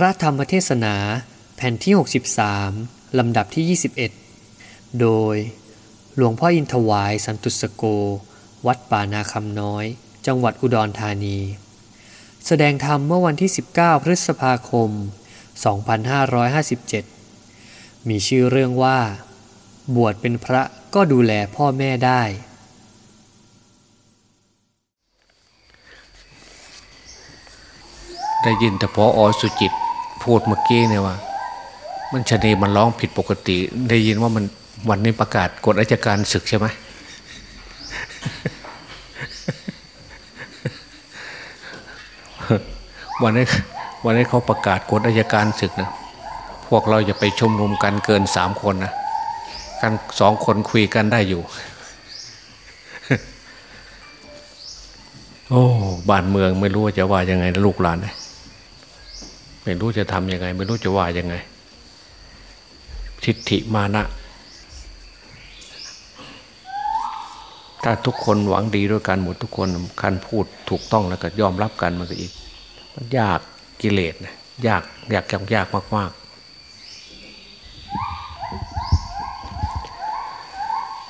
พระธรรมเทศนาแผ่นที่ 63 ลำดับที่ 21 โดย หลวงพ่ออินทวายสันตุสโก วัดป่านาคำน้อย จังหวัดอุดรธานี แสดงธรรมเมื่อวันที่ 19 พฤษภาคม 2557 มีชื่อเรื่องว่า บวชเป็นพระก็ดูแลพ่อแม่ได้ ได้ยินแต่พออสุจิต พูดเมื่อกี้เนี่ยว่า มันชนีมันร้องผิดปกติ ได้ยินว่ามันวันนี้ประกาศกฎราชการศึกใช่ไหมวันนี้วันนี้เขาประกาศกฎราชการศึกนะพวกเราจะไปชุมนุมกันเกินสามคนนะกันสองคนคุยกันได้อยู่ โอ้บ้านเมืองไม่รู้จะว่ายังไงนะลูกหลานเนะ ไม่รู้จะทำยังไง ไม่รู้จะว่ายังไง ทิฏฐิมานะ ถ้าทุกคนหวังดีด้วยกันหมดทุกคนคันพูดถูกต้องแล้วก็ยอมรับกันมันก็อีกมันยากกิเลสนะยากยากยากยากมากๆ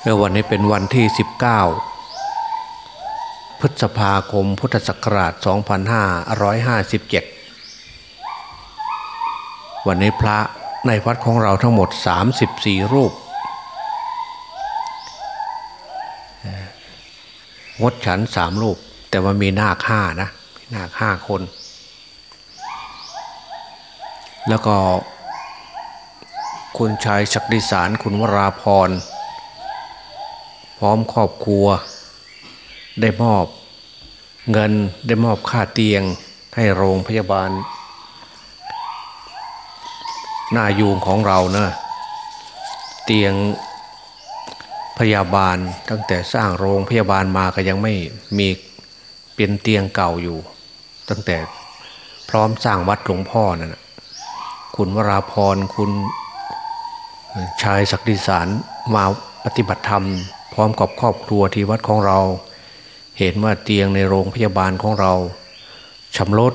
เออวันนี้เป็นวันที่สิบเก้าพฤษภาคมพุทธศักราช 2557 วันนี้พระในวัดของเราทั้งหมด 34 รูป งดฉันสามรูป แต่ว่ามีนาคห้านะนาคห้าคน แล้วก็คุณชายศักดิสารคุณวราพร พร้อมครอบครัว ได้มอบเงินได้มอบค่าเตียงให้โรงพยาบาล หน้ายูงของเรานะเตียงพยาบาลตั้งแต่สร้างโรงพยาบาลมาก็ยังไม่มีเป็นเตียงเก่าอยู่ ตั้งแต่พร้อมสร้างวัดหลวงพ่อนะ่ะคุณวราพรคุณชายศักดิสารมาปฏิบัติธรรม พร้อมกับครอบครัวที่วัดของเรา เห็นว่าเตียงในโรงพยาบาลของเราชำรุด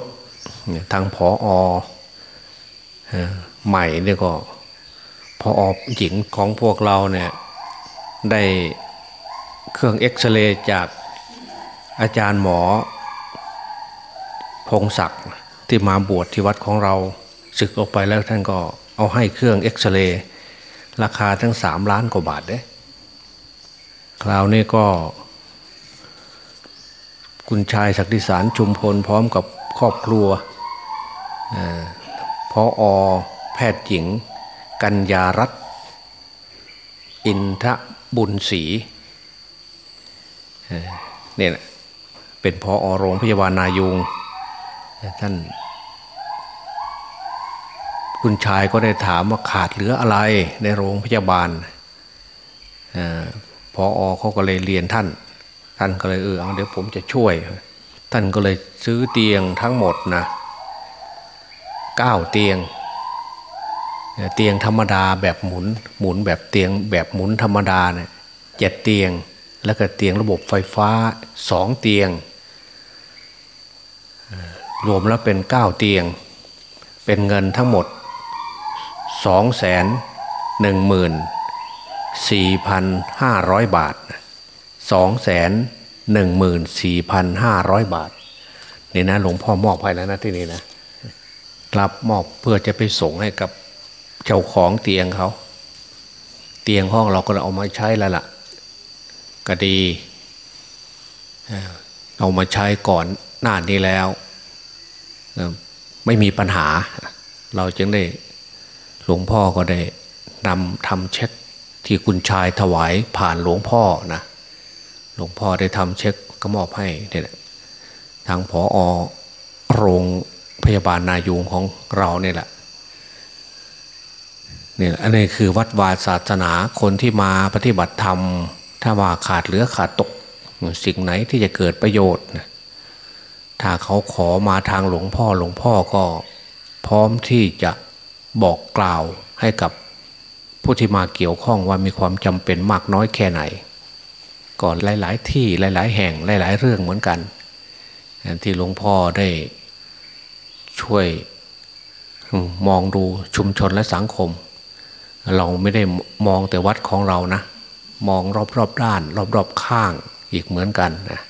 ทางผออ ใหม่เนี่ยก็พออหญิงของพวกเราเนี่ยได้เครื่องเอ็กซเรย์จากอาจารย์หมอ พงศักดิ์ที่มาบวชที่วัดของเราศึกออกไปแล้วท่านก็เอาให้เครื่องเอ็กซเรย์ราคาทั้งสามล้านกว่าบาทเด้คราวนี้ก็ คุณชายศักดิสารชุมพลพร้อมกับครอบครัวพออแพ ทย์หญิง กัญญารัตน์อินทบุญศรีเนี่ยเป็นพออโรงพยาบาลนายุงท่านคุณชายก็ได้ถามว่าขาดเหลืออะไรในโรงพยาบาลพออเขาก็เลยเรียนท่าน ท่านก็เลยเออเอาเดี๋ยวผมจะช่วย ท่านก็เลยซื้อเตียงทั้งหมดนะเก้าเตียง เตียงธรรมดาแบบหมุนหมุนแบบเตียงแบบหมุนธรรมดาเนี่ยเจ็ดเตียงแล้วก็เตียงระบบไฟฟ้าสองเตียง รวมแล้วเป็นเก้าเตียง เป็นเงินทั้งหมดสองแสนหนึ่งหมื่นสี่พันห้าร้อยบาทสองแสนหนึ่งหมื่นสี่พันห้าร้อยบาทนี่นะหลวงพ่อมอบให้แล้วนะที่นี่นะรับมอบเพื่อจะไปส่งให้กับ เจ้าของเตียงเขา เตียงห้องเราก็เอามาใช้แล้วล่ะ ก็ดี เอามาใช้ก่อนหน้านี้แล้ว ไม่มีปัญหา เราจึงได้หลวงพ่อก็ได้นำทำเช็คที่คุณชายถวายผ่านหลวงพ่อนะ หลวงพ่อได้ทำเช็คก็มอบให้เนี่ยทางผออโรงพยาบาลนายูงของเราเนี่ยแหละ นี่อันนี้คือวัดวาศาสนาคนที่มาปฏิบัติธรรม ถ้าว่าขาดเหลือขาดตก สิ่งไหนที่จะเกิดประโยชน์ ถ้าเขาขอมาทางหลวงพ่อหลวงพ่อก็พร้อมที่จะบอกกล่าวให้กับผู้ที่มาเกี่ยวข้องว่ามีความจำเป็นมากน้อยแค่ไหน ก่อนหลาย ๆ ที่หลาย ๆ แห่งหลาย ๆ เรื่องเหมือนกัน ที่หลวงพ่อได้ช่วยมองดูชุมชนและสังคม เราไม่ได้มองแต่วัดของเรานะ มองรอบรอบด้าน รอบรอบข้างอีกเหมือนกันนะ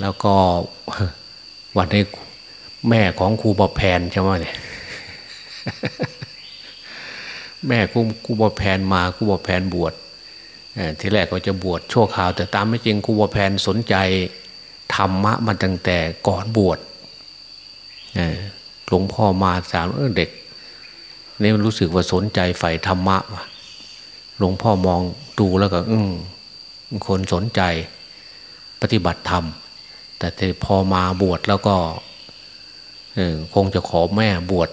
แล้วก็วันนี้แม่ของครูบอแพนใช่ไหมเนี่ยแม่ครูครูบอแพนมาครูบอแพนบวชทีแรกก็จะบวชชั่วคราว แต่ตามไม่จริงครูบอแพนสนใจธรรมะมันตั้งแต่ก่อนบวชหลวงพ่อมาสามเด็ก นี่มันรู้สึกว่าสนใจใฝ่ธรรมะว่ะหลวงพ่อมองดูแล้วก็ อืมคนสนใจปฏิบัติธรรม แต่พอมาบวชแล้วก็คงจะขอแม่บวช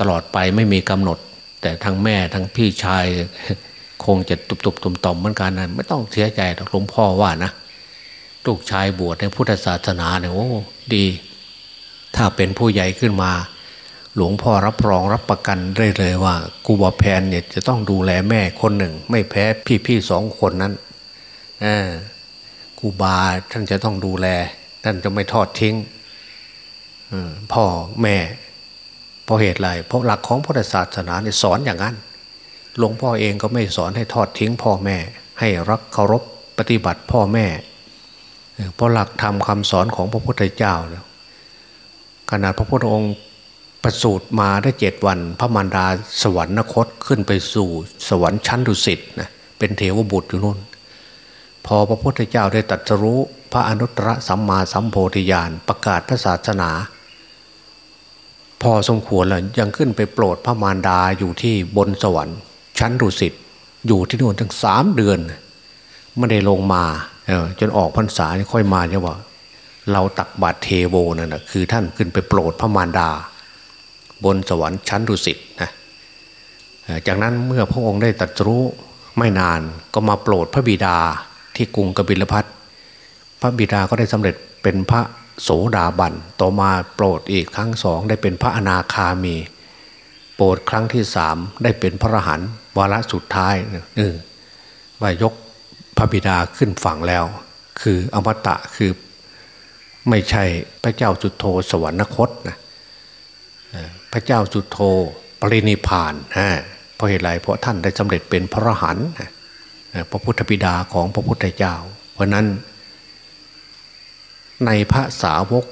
ตลอดไปไม่มีกำหนด แต่ทั้งแม่ทั้งพี่ชาย คงจะตุบตุบตุ่มต่อมเหมือนกันนะไม่ต้องเสียใจหลวงพ่อว่านะลูกชายบวชในพุทธศาสนาเนี่ยโอ้ดี ถ้าเป็นผู้ใหญ่ขึ้นมา หลวงพ่อรับรองรับประกันได้เลยว่ากูบาแพนเนี่ยจะต้องดูแลแม่คนหนึ่ง ไม่แพ้พี่ๆสองคนนั้นกูบาท่านจะต้องดูแล ท่านจะไม่ทอดทิ้งพ่อแม่เพราะเหตุไรเพราะหลักของพุทธศาสนาเนี่ยสอนอย่างนั้นหลวงพ่อเองก็ไม่สอนให้ทอดทิ้งพ่อแม่ ให้รักเคารพปฏิบัติพ่อแม่เพราะหลักธรรมคาสอนของพระพุทธเจ้าเนี่ยขนาดพระพุทธองค์ ประสูติมาได้เจ็ดวัน พระมารดาสวรรคตขึ้นไปสู่สวรรค์ชั้นดุสิตนะเป็นเทวบุตรอยู่นู่น พอพระพุทธเจ้าได้ตรัสรู้พระอนุตตรสัมมาสัมโพธิญาณประกาศพระศาสนา พอสมควรแล้วยังขึ้นไปโปรดพระมารดาอยู่ที่บนสวรรค์ ชั้นดุสิตอยู่ที่นู่นทั้งสามเดือนไม่ได้ลงมาจนออกพรรษาค่อยมาเนี่ยว่า เราตักบาตรเทโวนั่นนะคือท่านขึ้นไปโปรดพระมารดา บนสวรรค์ชั้นดุสิตนะจากนั้นเมื่อพระองค์ได้ตรัสรู้ไม่นานก็มาโปรดพระบิดาที่กรุงกบิลพัทพระบิดาก็ได้สำเร็จเป็นพระโสดาบันต่อมาโปรดอีกครั้งสองได้เป็นพระอนาคามี โปรดครั้งที่สามได้เป็นพระอรหันต์วาระสุดท้ายเออว่ายกพระบิดาขึ้นฝั่งแล้ว คืออมตะคือไม่ใช่พระเจ้าจุโทสวรรคตนะ พระเจ้าจุดโทปรินิพานฮะเพราะเหตุไรเพราะท่านได้สำเร็จเป็นพระอรหันต์พระพุทธบิดาของพระพุทธเจ้า เพราะนั้น ในพระสาวก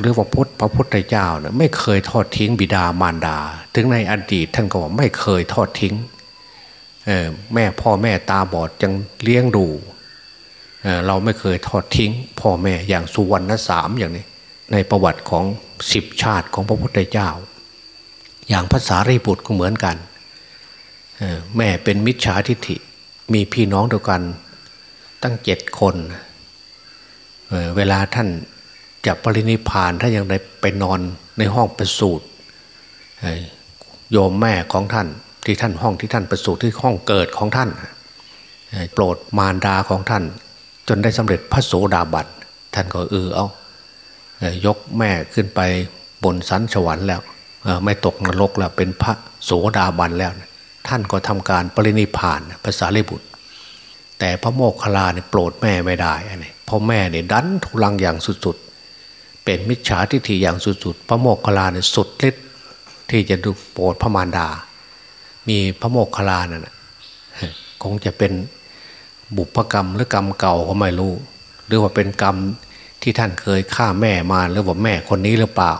หรือว่าพุทธพระพุทธเจ้าเนี่ยไม่เคยทอดทิ้งบิดามารดา ถึงในอดีตท่านก็ว่าไม่เคยทอดทิ้งแม่พ่อแม่ตาบอดยังเลี้ยงดูเเราไม่เคยทอดทิ้ง พ่อแม่อย่างสุวรรณสามอย่างนี้ ในประวัติของสิบชาติของพระพุทธเจ้า อย่างภาษารีบุตรก็เหมือนกันแม่เป็นมิจฉาทิฐิมีพี่น้องเดียวกันตั้งเจ็ดคนเเวลาท่านจะปรินิพานท่านยังได้ไปนอนในห้องประสูตรโยมแม่ของท่านที่ท่านห้องที่ท่านประสูติที่ห้องเกิดของท่านโปรดมารดาของท่าน จนได้สำเร็จพระโสดาบันท่านก็เออเอายกแม่ขึ้นไปบนสันสวรรค์แล้ว ไม่ตกนรกแล้วเป็นพระโสดาบันแล้ว ท่านก็ทำการปรินิพานภาษาลิบุตร แต่พระโมคคัลลาเนี่ยโปรดแม่ไม่ได้นี่เพราะแม่เนี่ยดันทุลังอย่างสุดๆ เป็นมิจฉาทิฏฐิอย่างสุดๆ พระโมคคัลลาเนี่ยสุดฤทธิ์ที่จะดูโปรดพระมารดา มีพระโมกขลานั่นคงจะเป็นบุพกรรมหรือกรรมเก่าก็ไม่รู้ หรือว่าเป็นกรรมที่ท่านเคยฆ่าแม่มาหรือว่าแม่คนนี้หรือเปล่า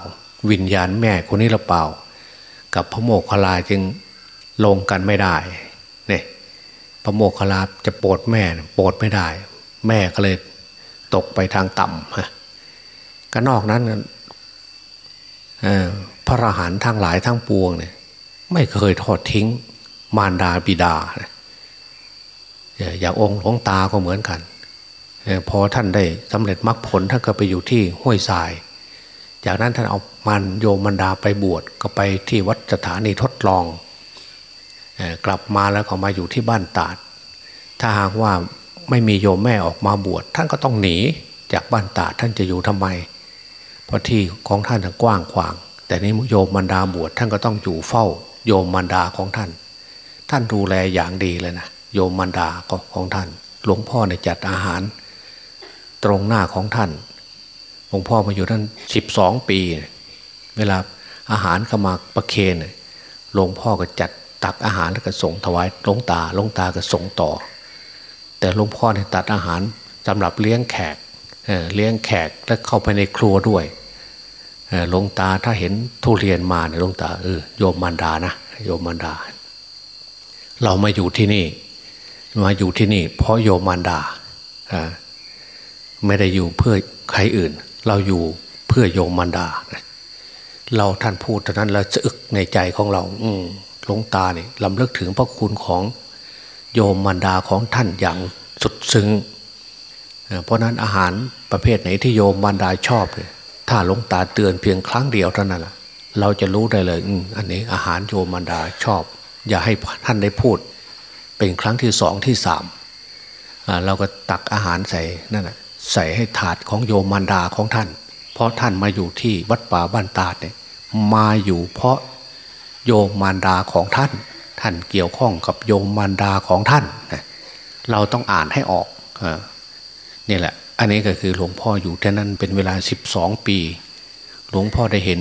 วิญญาณแม่คนนี้หรือเปล่า กับพระโมกขลาจึงลงกันไม่ได้เนี่ยพระโมกขลาจะโปรดแม่โปรดไม่ได้ แม่ก็เลยตกไปทางต่ำฮะก็นอกนั้นพระอรหันต์ทั้งหลายทั้งปวงเนี่ยไม่เคยทอดทิ้งมารดาบิดา อย่างองค์หลวงตาก็เหมือนกัน พอท่านได้สำเร็จมรรคผลท่านก็ไปอยู่ที่ห้วยทราย จากนั้นท่านเอามันโยมันดาไปบวชก็ไปที่วัดสถานีทดลอง กลับมาแล้วก็มาอยู่ที่บ้านตาด ถ้าหากว่าไม่มีโยมแม่ออกมาบวชท่านก็ต้องหนีจากบ้านตาดท่านจะอยู่ทำไม เพราะที่ของท่านกว้างขวาง แต่นี้โยมันดาบวชท่านก็ต้องอยู่เฝ้า โยมมารดาของท่าน ท่านดูแลอย่างดีเลยนะโยมมารดาของท่าน หลวงพ่อในจัดอาหาร ตรงหน้าของท่าน หลวงพ่อมาอยู่ท่านสิบสองปี เวลาอาหารเข้ามาประเคนหลวงพ่อก็จัดตักอาหารแล้วก็ส่งถวายหลวงตาหลวงตาก็ส่งต่อ แต่หลวงพ่อเนี่ยตัดอาหารสำหรับเลี้ยงแขกเเลี้ยงแขกแล้วเข้าไปในครัวด้วยหลวงตาถ้าเห็นทุเรียนมาเนี่ยหลวงตาเออโยมมันดานะโยมมันดา เรามาอยู่ที่นี่ มาอยู่ที่นี่ เพราะโยมมันดาไม่ได้อยู่เพื่อใครอื่น เราอยู่เพื่อโยมมันดา เราท่านพูดเท่านั้นเราจะอึกในใจของเรา อืหลวงตาเนี่ยลำเลิกถึงพระคุณของโยมมันดาของท่านอย่างสุดซึ้งเพราะนั้นอาหารประเภทไหนที่โยมมันดาชอบเลยถ้าหลวงตาเตือนเพียงครั้งเดียวเท่านั้นแหละเราจะรู้ได้เลยออันนี้อาหารโยมมันดาชอบ อย่าให้ท่านได้พูด เป็นครั้งที่สองที่สามเราก็ตักอาหารใส่นั่นแหะ ใส่ให้ถาดของโยมมันดาของท่าน เพราะท่านมาอยู่ที่วัดป่าบ้านตาดเนี่ยมาอยู่เพราะโยมารดาของท่าน ท่านเกี่ยวข้องกับโยมมารดาของท่าน เราต้องอ่านให้ออกนี่แหละ อันนี้ก็คือหลวงพ่ออยู่ที่นั่นเป็นเวลา 12 ปี หลวงพ่อได้เห็น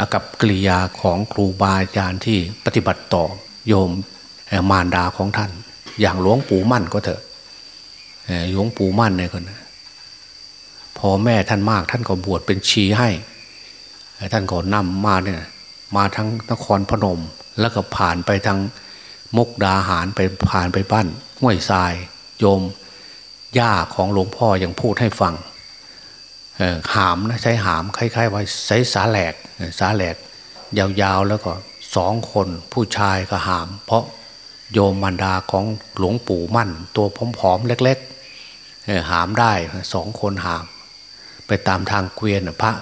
อากับกิริยาของครูบาอาจารย์ที่ปฏิบัติต่อโยมมารดาของท่าน อย่างหลวงปู่มั่นก็เถอะ หลวงปู่มั่นเนี่ยคนพอแม่ท่านมากท่านก็บวชเป็นชีให้ ท่านก็นำมาเนี่ยมาทั้งนครพนม แล้วก็ผ่านไปทางมกดาหารไปผ่านไปบ้านห้วยทราย โยมย่าของหลวงพ่อยังพูดให้ฟังหามนะใช้หามคล้ายๆว่าใช้สาแหลกสาแหลก ยาวๆแล้วก็สองคนผู้ชายก็หาม เพราะโยมมันดาของหลวงปู่มั่น ตัวผอมๆเล็กๆ หามได้สองคนหาม ไปตามทางเกวียนพระ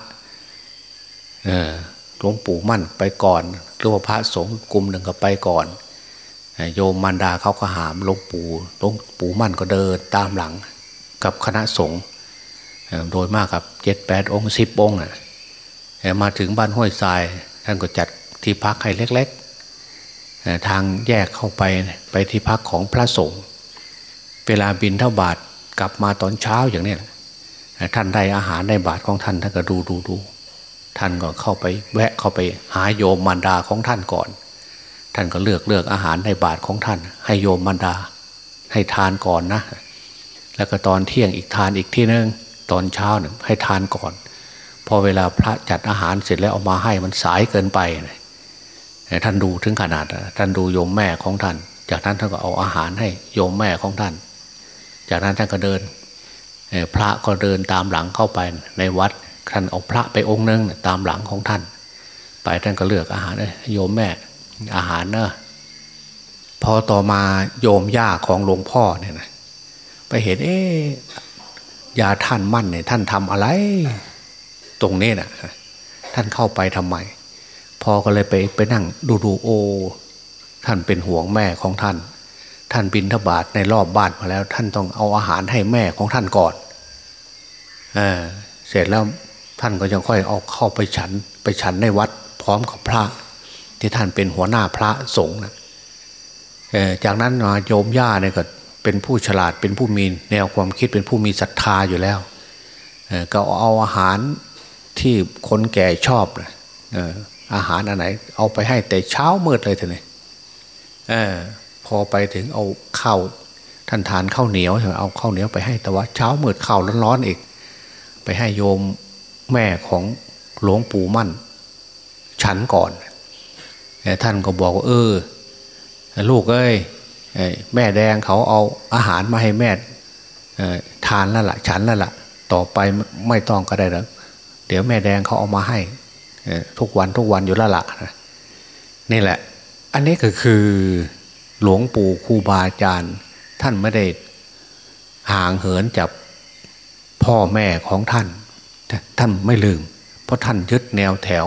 หลวงปู่มั่นไปก่อนหรือว่าพระสงฆ์กลุ่มหนึ่งก็ไปก่อน โยมมันดาเขาก็หามหลวงปู่หลวงปู่มั่นก็เดินตามหลังกับคณะสงฆ์โดยมากกับเจ็ดแปดองค์สิบองค์มาถึงบ้านห้วยทรายท่านก็จัดที่พักให้เล็กๆ ทางแยกเข้าไปไปที่พักของพระสงฆ์เวลาบินเท่าบาท กลับมาตอนเช้าอย่างนี้ท่านได้อาหารในบาทของท่านท่านก็ดูดูดูท่านก็เข้าไปแวะเข้าไปหาโยมมารดาของท่านก่อน ท่านก็เลือกเลือกอาหารในบาทของท่าน ให้โยมมารดา ให้ทานก่อนนะ แล้วก็ตอนเที่ยงอีกทานอีกที่นึงตอนเช้าหนึ่งให้ทานก่อน พอเวลาพระจัดอาหารเสร็จแล้วเอามาให้มันสายเกินไปท่านดูถึงขนาดท่านดูโยมแม่ของท่าน จากนั้นท่านก็เอาอาหารให้โยมแม่ของท่าน จากนั้นท่านก็เดินพระก็เดินตามหลังเข้าไปในวัดท่านเอาพระไปองค์นึงตามหลังของท่าน ไปท่านก็เลือกอาหารเลยโยมแม่อาหารเนอะพอต่อมาโยมย่าของหลวงพ่อเนี่ยนะไปเห็นเอ๊ยาท่านมั่นเนี่ยท่านทำอะไร ตรงนี้นะ่ะท่านเข้าไปทำไมพอก็เลยไปไปนั่งดูดูโอ ท่านเป็นห่วงแม่ของท่าน ท่านบินทบาทในรอบบ้านมาแล้ว ท่านต้องเอาอาหารให้แม่ของท่านก่อนเออเสร็จแล้วท่านก็ยังค่อยเอาเข้าไปฉัน ไปฉันในวัด พร้อมกับพระ ที่ท่านเป็นหัวหน้าพระสงฆ์นะจากนั้นโยมย่าเนี่ยก็เป็นผู้ฉลาดเป็นผู้มีแนวความคิดเป็นผู้มีศรัทธาอยู่แล้วก็เอาอาหารที่คนแก่ชอบอาหารอันไหน เอาไปให้แต่เช้ามืดเลยเทีนี้ พอไปถึงเอาข้าวท่านทานข้าวเหนียวเอาข้าวเหนียวไปให้แต่ว่าเช้ามืดข้าวร้อนๆอีก ไปให้โยมแม่ของหลวงปู่มั่น ฉันก่อนท่านก็บอกว่าเออ ลูกเอ้ยแม่แดงเขาเอาอาหารมาให้แม่ทานแล้วละ่ะ ฉันแล้วละ่ะ ต่อไปไม่ต้องก็ได้แล้วเดี๋ยวแม่แดงเขาเอามาให้ทุกวันทุกวันอยู่แล้วละ่ะนี่แหละ อันนี้ก็คือ หลวงปู่ครูบาอาจารย์ ท่านไม่ได้ห่างเหินจากพ่อแม่ของท่าน ท่านไม่ลืม เพราะท่านยึดแนวแถว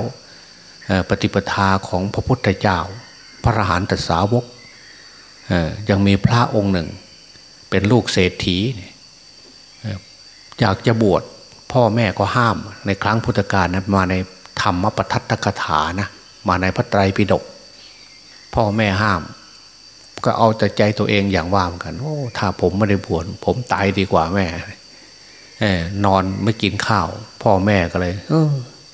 ปฏิปทาของพระพุทธเจ้า พระอรหันตสาวกยังมีพระองค์หนึ่ง เป็นลูกเศรษฐีอยากจะบวชพ่อแม่ก็ห้ามในครั้งพุทธกาลนะมาในธรรมปทัตตกถานะมาในพระไตรปิฎกพ่อแม่ห้าม ก็เอาแต่ใจตัวเองอย่างว่าเหมือนกัน โอ้ ถ้าผมไม่ได้บวชผมตายดีกว่าแม่นอนไม่กินข้าว พ่อแม่ก็เลยเออ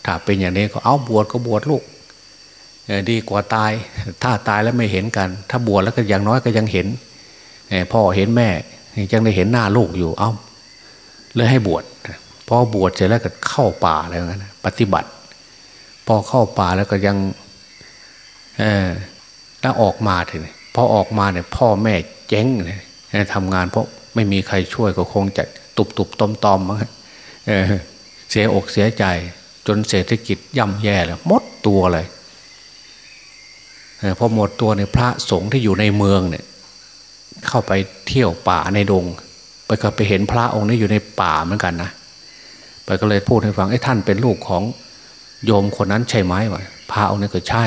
ถ้าเป็นอย่างนี้ก็เอาบวชก็บวชลูกดีกว่าตาย ถ้าตายแล้วไม่เห็นกัน ถ้าบวชแล้วก็อย่างน้อยก็ยังเห็นพ่อเห็นแม่ยังได้เห็นหน้าลูกอยู่ เอาเลยให้บวชพอบวชเสร็จแล้วก็เข้าป่าอะไรอย่างนั้นปฏิบัติ พอเข้าป่าแล้วก็ยังเออแล้วออกมาทีนี้ พอออกมาเนี่ยพ่อแม่เจ๊งเลยทำงานเพราะไม่มีใครช่วยก็คงจะตุบตุบตอมตอมมั้งเสียอกเสียใจ จนเศรษฐกิจย่ำแย่เลยหมดตัวเลยพอหมดตัวในพระสงฆ์ที่อยู่ในเมืองเนี่ย เข้าไปเที่ยวป่าในดง ไปก็ไปเห็นพระองค์นี้อยู่ในป่าเหมือนกันนะไปก็เลยพูดให้ฟังไอ้ท่านเป็นลูกของโยมคนนั้นใช่ไหมวะพระองค์นี้ก็ใช่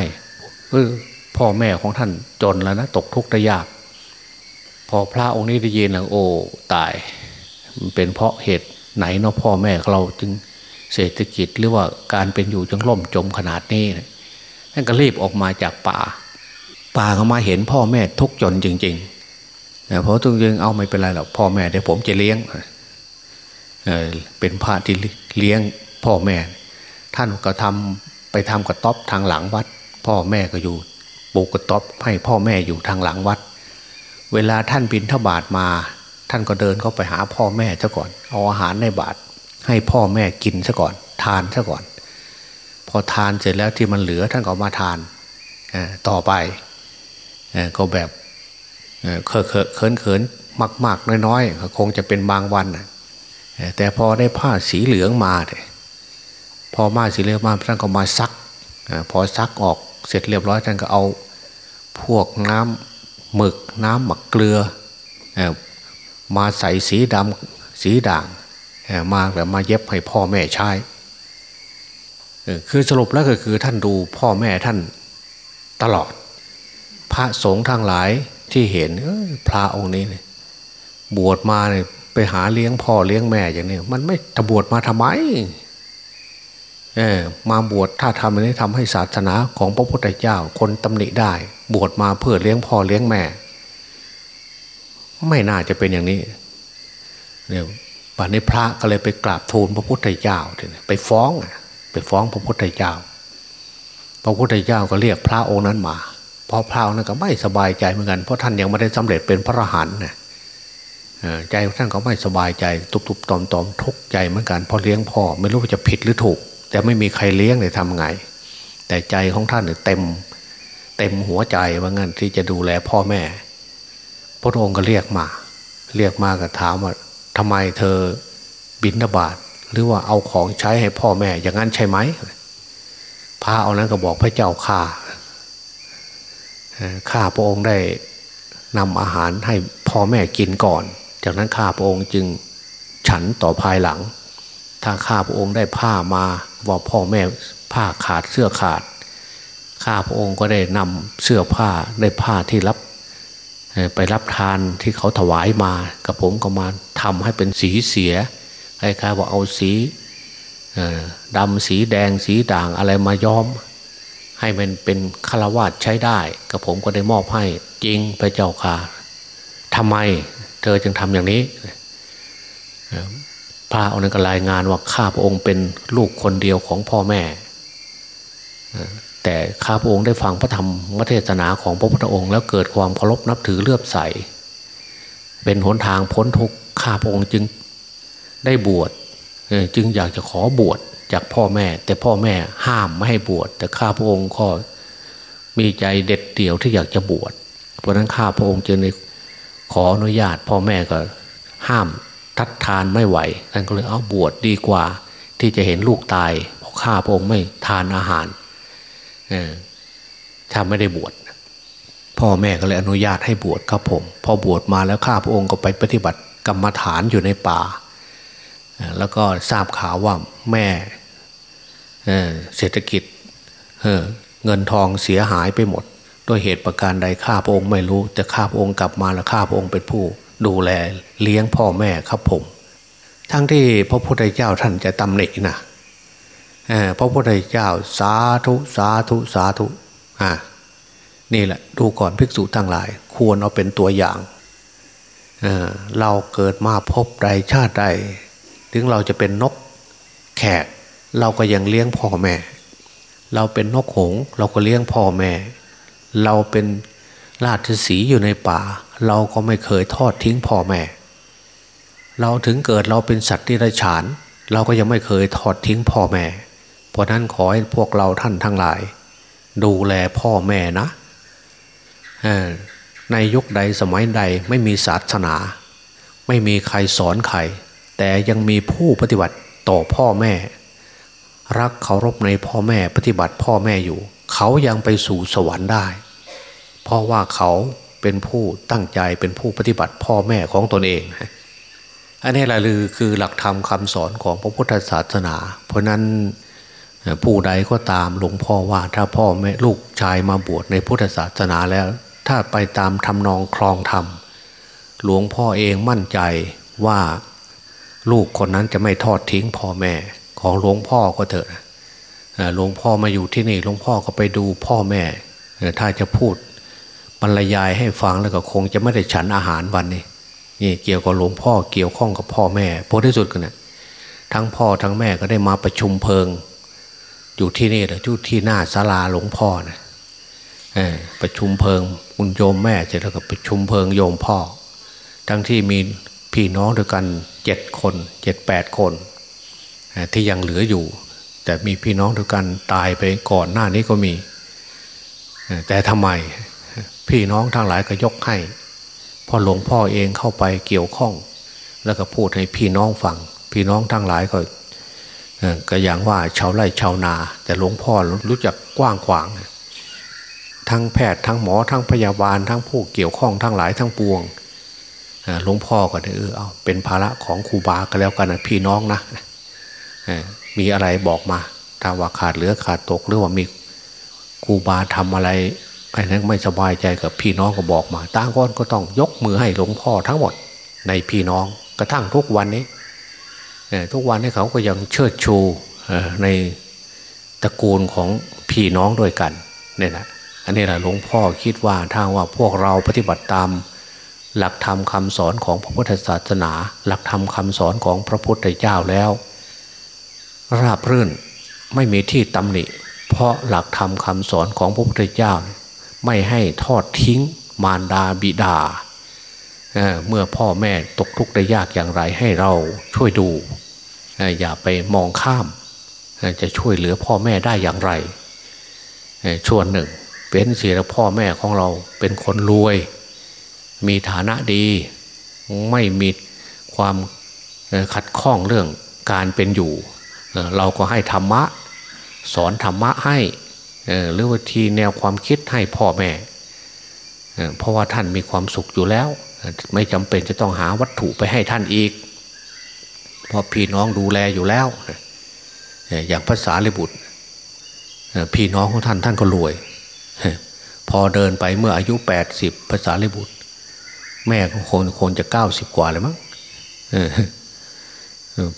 เออ พ่อแม่ของท่านจนแล้วนะตกทุกข์ได้ยาก พอพระองค์นี้ได้ยินแล้วโอ้ตาย มันเป็นเพราะเหตุไหนเนาะพ่อแม่เราจึงเศรษฐกิจหรือว่าการเป็นอยู่จึงล่มจมขนาดนี้ท่านก็รีบออกมาจากป่า ป่าเขมาเห็นพ่อแม่ทุกจนจริงๆเพราะตุงยิงเอาไม่เป็นไรหรอกพ่อแม่เดี๋ยวผมจะเลี้ยงเเป็นพระที่เลี้ยงพ่อแม่ ท่านก็ทำไปทำกระต๊อบทางหลังวัด พ่อแม่ก็อยู่ ปูกระต๊อบให้พ่อแม่อยู่ทางหลังวัด เวลาท่านบินทบาทมา ท่านก็เดินเข้าไปหาพ่อแม่ซะก่อน เอาอาหารในบาทให้พ่อแม่กินซะก่อน ทานซะก่อน พอทานเสร็จแล้วที่มันเหลือท่านก็มาทานต่อไปก็แบบเคอะเขินเขินมากมากน้อยๆคงจะเป็นบางวันแต่พอได้ผ้าสีเหลืองมาพอมาสีเหลืองมาท่านก็มาซักพอซักออก เสร็จเรียบร้อยท่านก็เอาพวกน้ำหมึกน้ำหมักเกลือมาใส่สีดำสีด่างมาแล้วมาเย็บให้พ่อแม่ใช้คือสรุปแล้วก็คือท่านดูพ่อแม่ท่านตลอด พระสงฆ์ทั้งหลายที่เห็นพระองค์นี้บวชมาเนี่ยไปหาเลี้ยงพ่อเลี้ยงแม่อย่างนี้มันไม่จะบวชมาทำไม มาบวชถ้าทำนี้ทำให้ศาสนาของพระพุทธเจ้าคนตำหนิได้ บวชมาเพื่อเลี้ยงพ่อเลี้ยงแม่ ไม่น่าจะเป็นอย่างนี้เนี่ยป่านนี้พระก็เลยไปกราบทูลพระพุทธเจ้าไปฟ้องไปฟ้องพระพุทธเจ้า พระพุทธเจ้าก็เรียกพระองค์นั้นมาพอพระองค์นั้นก็ไม่สบายใจเหมือนกันเพราะท่านยังไม่ได้สำเร็จเป็นพระอรหันต์นะใจท่านก็ไม่สบายใจตุบๆตอมๆทุกข์ใจเหมือนกันพอเลี้ยงพ่อ ไม่รู้ว่าจะผิดหรือถูก แต่ไม่มีใครเลี้ยงเลยทำไง แต่ใจของท่านเนี่ยเต็ม เต็มหัวใจว่างั้นที่จะดูแลพ่อแม่ พระองค์ก็เรียกมา เรียกมาก็ถามว่าทำไมเธอบินนบาตหรือว่าเอาของใช้ให้พ่อแม่ อย่างนั้นใช่ไหมพระเอานั้นก็บอกพระเจ้าข่าข้าพระองค์ได้นำอาหารให้พ่อแม่กินก่อน จากนั้นข้าพระองค์จึงฉันต่อภายหลัง ถ้าข้าพระองค์ได้ผ้ามาว่าพ่อแม่ผ้าขาดเสื้อขาด ข้าพระองค์ก็ได้นำเสื้อผ้าได้ผ้าที่รับไปรับทานที่เขาถวายมากับผมก็มาทำให้เป็นสีเสียคล้ายๆว่าเอาสีดำสีแดงสีด่างอะไรมาย้อม ให้มันเป็นคาวาสใช้ได้กับผมก็ได้มอบให้จริงพระเจ้าค่ะทำไม เธอจึงทำอย่างนี้ พระองค์นั้นก็รายงานว่าข้าพระองค์เป็นลูกคนเดียวของพ่อแม่ แต่ข้าพระองค์ได้ฟังพระธรรมเทศนาของพระพุทธองค์ แล้วเกิดความเคารพนับถือเลื่อมใส เป็นหนทางพ้นทุกข์ข้าพระองค์จึงได้บวชจึงอยากจะขอบวชจากพ่อแม่ แต่พ่อแม่ห้ามไม่ให้บวชแต่ข้าพระองค์ก็มีใจเด็ดเดี่ยวที่อยากจะบวชเพราะนั้นข้าพระองค์จึงได้ขออนุญาตพ่อแม่ก็ห้าม ทัดทานไม่ไหวท่านก็เลยเอาบวชดดีกว่า ที่จะเห็นลูกตายเพราะข้าพระองค์ไม่ทานอาหารถ้าไม่ได้บวชพ่อแม่ก็เลยอนุญาตให้บวชครับผม พอบวชมาแล้วข้าพระองค์ก็ไปปฏิบัติกรรมฐานอยู่ในป่า แล้วก็ทราบข่าวว่าแม่เศรษฐกิจเงินทองเสียหายไปหมด ด้วยเหตุประการใดข้าพระองค์ไม่รู้ แต่ข้าพระองค์กลับมาแล้วข้าพระองค์เป็นผู้ ดูแลเลี้ยงพ่อแม่ครับผม ทั้งที่พระพุทธเจ้าท่านจะตำหนินะพระพุทธเจ้าสาธุสาธุสาธุอ่านี่แหละดูก่อนภิกษุทั้งหลาย ควรเอาเป็นตัวอย่างเเราเกิดมาพบใดชาติใด ถึงเราจะเป็นนกแขก เราก็ยังเลี้ยงพ่อแม่ เราเป็นนกหงส์เราก็เลี้ยงพ่อแม่ เราเป็น ราชสีอยู่ในป่า เราก็ไม่เคยทอดทิ้งพ่อแม่ เราถึงเกิดเราเป็นสัตว์ที่ไรฉาน เราก็ยังไม่เคยทอดทิ้งพ่อแม่ เพราะนั้นขอให้พวกเราท่านทั้งหลาย ดูแลพ่อแม่นะในยุคใดสมัยใดไม่มีศาสนา ไม่มีใครสอนใคร แต่ยังมีผู้ปฏิบัติต่อพ่อแม่ รักเคารพในพ่อแม่ปฏิบัติพ่อแม่อยู่ เขายังไปสู่สวรรค์ได้ เพราะว่าเขาเป็นผู้ตั้งใจเป็นผู้ปฏิบัติพ่อแม่ของตนเอง อันนี้แหละคือคือหลักธรรมคำสอนของพระพุทธศาสนา เพราะนั้นผู้ใดก็ตามหลวงพ่อว่าถ้าพ่อแม่ลูกชายมาบวชในพุทธศาสนาแล้ว ถ้าไปตามทำนองครองธรรม หลวงพ่อเองมั่นใจว่าลูกคนนั้นจะไม่ทอดทิ้งพ่อแม่ของหลวงพ่อก็เถอะหลวงพ่อมาอยู่ที่นี่หลวงพ่อก็ไปดูพ่อแม่ ถ้าจะพูด บรรยายให้ฟังแล้วก็คงจะไม่ได้ฉันอาหารวันนี้นี่เกี่ยวกับหลวงพ่อเกี่ยวข้องกับพ่อแม่พอที่สุดกันนะทั้งพ่อทั้งแม่ก็ได้มาประชุมเพลิง อยู่ที่นี่แหละอยู่ที่หน้าศาลาหลวงพ่อนะประชุมเพลิงคุณโยมแม่เสร็จแล้วก็ประชุมเพลิงโยมพ่อ ทั้งที่มีพี่น้องด้วยกันเจ็ดคนเจ็ดแปดคนที่ยังเหลืออยู่ แต่มีพี่น้องด้วยกันตายไปก่อนหน้านี้ก็มี แต่ทำไม พี่น้องทั้งหลายก็ยกให้พอหลวงพ่อเองเข้าไปเกี่ยวข้อง แล้วก็พูดให้พี่น้องฟัง พี่น้องทั้งหลายก็ก็อย่างว่าชาวไร่ชาวนา แต่หลวงพ่อรู้จักกว้างขวาง ทั้งแพทย์ทั้งหมอทั้งพยาบาลทั้งผู้เกี่ยวข้องทั้งหลายทั้งปวงหลวงพ่อก็เออเอาเป็นภาระของครูบาก็แล้วกันนะพี่น้องนะมีอะไรบอกมา ถ้าว่าขาดเหลือขาดตกหรือว่ามีครูบาทำอะไร ไอ้นั้นไม่สบายใจกับพี่น้องก็บอกมาต่างคนก็ต้องยกมือให้หลวงพ่อทั้งหมดในพี่น้องกระทั่งทุกวันนี้ทุกวันนี้เขาก็ยังเชิดชูในตระกูลของพี่น้องด้วยกันเนี่ยนะอันนี้แหละหลวงพ่อคิดว่าถ้าว่าพวกเราปฏิบัติตามหลักธรรมคาสอนของพระพุทธศาสนา หลักธรรมคาสอนของพระพุทธเจ้าแล้ว ราบรื่นไม่มีที่ตำหนิ เพราะหลักธรรมคาสอนของพระพุทธเจ้า ไม่ให้ทอดทิ้งมารดาบิดาเเมื่อพ่อแม่ตกทุกข์ได้ยากอย่างไรให้เราช่วยดูอย่าไปมองข้าม จะช่วยเหลือพ่อแม่ได้อย่างไรชวนหนึ่ง เป็นเสียพ่อแม่ของเราเป็นคนรวย มีฐานะดี ไม่มีความขัดข้องเรื่องการเป็นอยู่ เราก็ให้ธรรมะ สอนธรรมะให้ หรือวิธีแนวความคิดให้พ่อแม่เพราะว่าท่านมีความสุขอยู่แล้ว ไม่จำเป็นจะต้องหาวัตถุไปให้ท่านอีกเพราะพี่น้องดูแลอยู่แล้ว อย่างภาษาลิบุตร พี่น้องของท่านท่านก็รวย พอเดินไปเมื่ออายุแปดสิบภาษาลิบุตร แม่ของคนคนจะเก้าสิบกว่าเลยมั้ง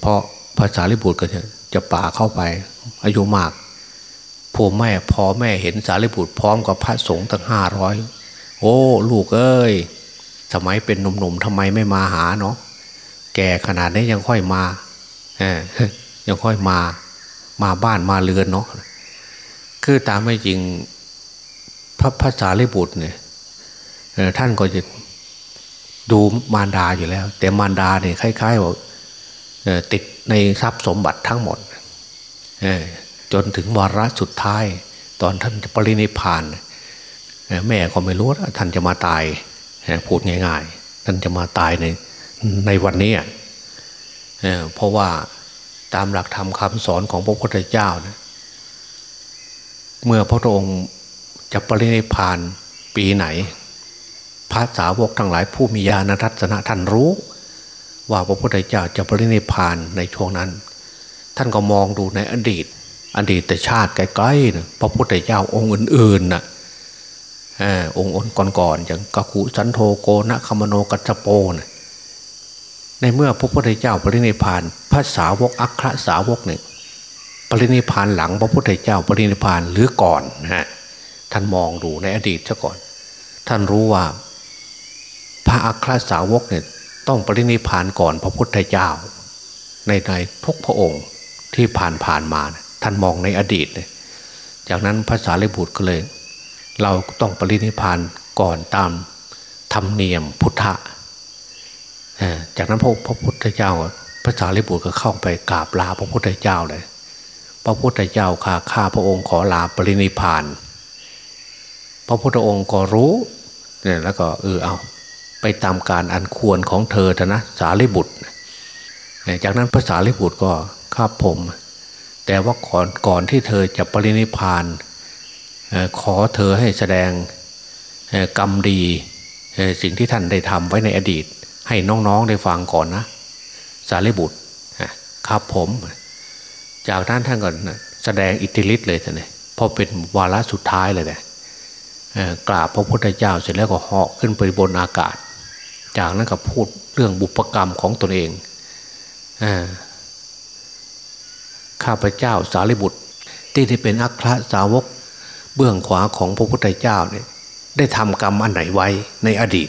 เพราะภาษาลิบุตรก็จะป่าเข้าไปอายุมาก พ่อแม่พอแม่เห็นสารีบุตรพร้อมกับพระสงฆ์ตั้งห้าร้อยโอ้ ลูกเอ้ย สมัยเป็นหนุ่มๆทำไมไม่มาหาเนาะแก่ขนาดนี้ยังค่อยมาเอยังค่อยมา มาบ้านมาเรือนเนาะคือตามไม่จริงพระภาษาลิบุตรเนี่ยท่านก็จะดูมารดาอยู่แล้ว แต่มารดาเนี่ยคล้ายๆว่าติดในทรัพย์สมบัติทั้งหมด จนถึงวาระสุดท้าย ตอนท่านปรินิพาน แม่ก็ไม่รู้ว่าท่านจะมาตายพูดง่ายๆ ท่านจะมาตายในในวันนี้เพราะว่าตามหลักธรรมคำสอนของพระพุทธเจ้านะเมื่อพระองค์จะปรินิพานปีไหน พระสาวกทั้งหลายผู้มีญาณทัศนะท่านรู้ ว่าพระพุทธเจ้าจะปรินิพานในช่วงนั้น ท่านก็มองดูในอดีต อดีตชาติไกล้ๆนะพระพุทธเจ้าองค์อื่นๆนะองค์ก่อนๆอย่างกักุสันโธโกนะคมโนกัจโปนะในเมื่อพระพุทธเจ้าปรินิพานพระสาวกอัครสาวกเนี่ยปรินิพานหลังพระพุทธเจ้าปรินิพานหรือก่อนนะฮะท่านมองดูในอดีตซะก่อน ท่านรู้ว่า พระอัครสาวกเนี่ยต้องปรินิพานก่อนพระพุทธเจ้า ในในทุกพระองค์ที่ผ่านผ่านมานะ ท่านมองในอดีตเลยจากนั้นภาษาลิบุตรก็เลย เราต้องปรินิพานก่อนตามธรรมเนียมพุทธะจากนั้นพระพระพุทธเจ้าพระสารีบุตรก็เข้าไปกราบลาพระพุทธเจ้าเลย พระพุทธเจ้าข้าข้าพระองค์ขอลาปรินิพาน พระพุทธองค์ก็รู้เนี่ยแล้วก็เออเอาไปตามการอันควรของเธอเถอะนะสารีบุตร จากนั้นพระสารีบุตรก็ข้าผม แต่ว่าก่อนก่อนที่เธอจะปรินิพานขอเธอให้แสดงกรรมดีสิ่งที่ท่านได้ทำไว้ในอดีต ให้น้องๆได้ฟังก่อนนะ สารีบุตรครับผม จากนั้นท่านก็แสดงอิทธิฤทธิ์เลยท่านเลยพอเป็นวาระสุดท้ายเลยเนี่ยกราบพระพุทธเจ้าเสร็จแล้วก็เหาะขึ้นไปบนอากาศ จากนั้นก็พูดเรื่องบุพกรรมของตนเอง ข้าพเจ้าสารีบุตร ที่ที่เป็นอัครสาวก เบื้องขวาของพระพุทธเจ้าเนี่ยได้ทำกรรมอันไหนไว้ในอดีต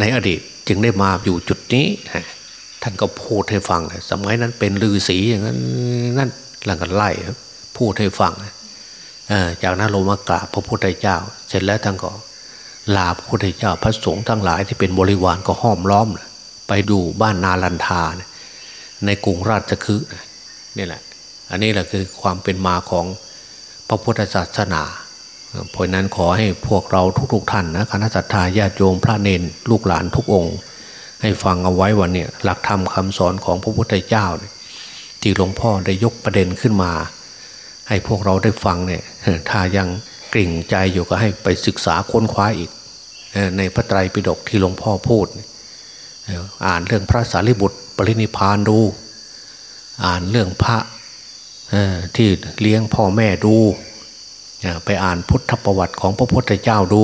ในอดีตจึงได้มาอยู่จุดนี้ท่านก็พูดให้ฟังสมัยนั้นเป็นลือศีอย่างนั้นนั่นหลังกันไล่พูดให้ฟังจากนั้นลงมากราบพระพุทธเจ้า เสร็จแล้วท่านก็ลาพระพุทธเจ้าพระสงฆ์ทั้งหลายที่เป็นบริวารก็ห้อมล้อม ไปดูบ้านนาลันทา ในกรุงราชคฤห์นี่แหละ อันนี้แหละคือความเป็นมาของพระพุทธศาสนาเพราะนั้นขอให้พวกเราทุกๆทท่านนะคณะสัตยาญาติโยมพระเนนลูกหลานทุกองค์ ให้ฟังเอาไว้วันนี้หลักธรรมคาสอนของพระพุทธเจ้าที่หลวงพ่อได้ยกประเด็นขึ้นมา ให้พวกเราได้ฟังเนี่ยถ้ายังกลิ่งใจอยู่ก็ให้ไปศึกษาค้นคว้าอีกในพระไตรปิฎกที่หลวงพ่อพูด อ่านเรื่องพระสารีบุตร ปรินิพานดู อ่านเรื่องพระที่เลี้ยงพ่อแม่ดู ไปอ่านพุทธประวัติของพระพุทธเจ้าดู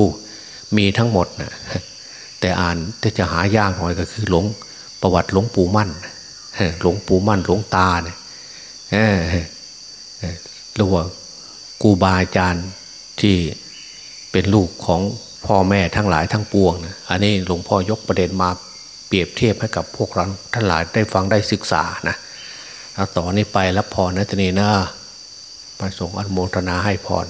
มีทั้งหมดนะแต่อ่านแต่จะหายากหน่อยก็คือหลวงประวัติหลวงปู่มั่นหลวงปู่มั่นหลวงตาเนี่ยหรือว่ากูบาอาจารย์ที่เป็นลูกของพ่อแม่ทั้งหลายทั้งปวงนะอันนี้หลวงพ่อยกประเด็นมา ปรียบเทียบให้กับพวกเราท่านหลายได้ฟังได้ศึกษานะต่อนนี้ไปแล้วพรนะตนีนะประสงค์อนุโมทนาให้พร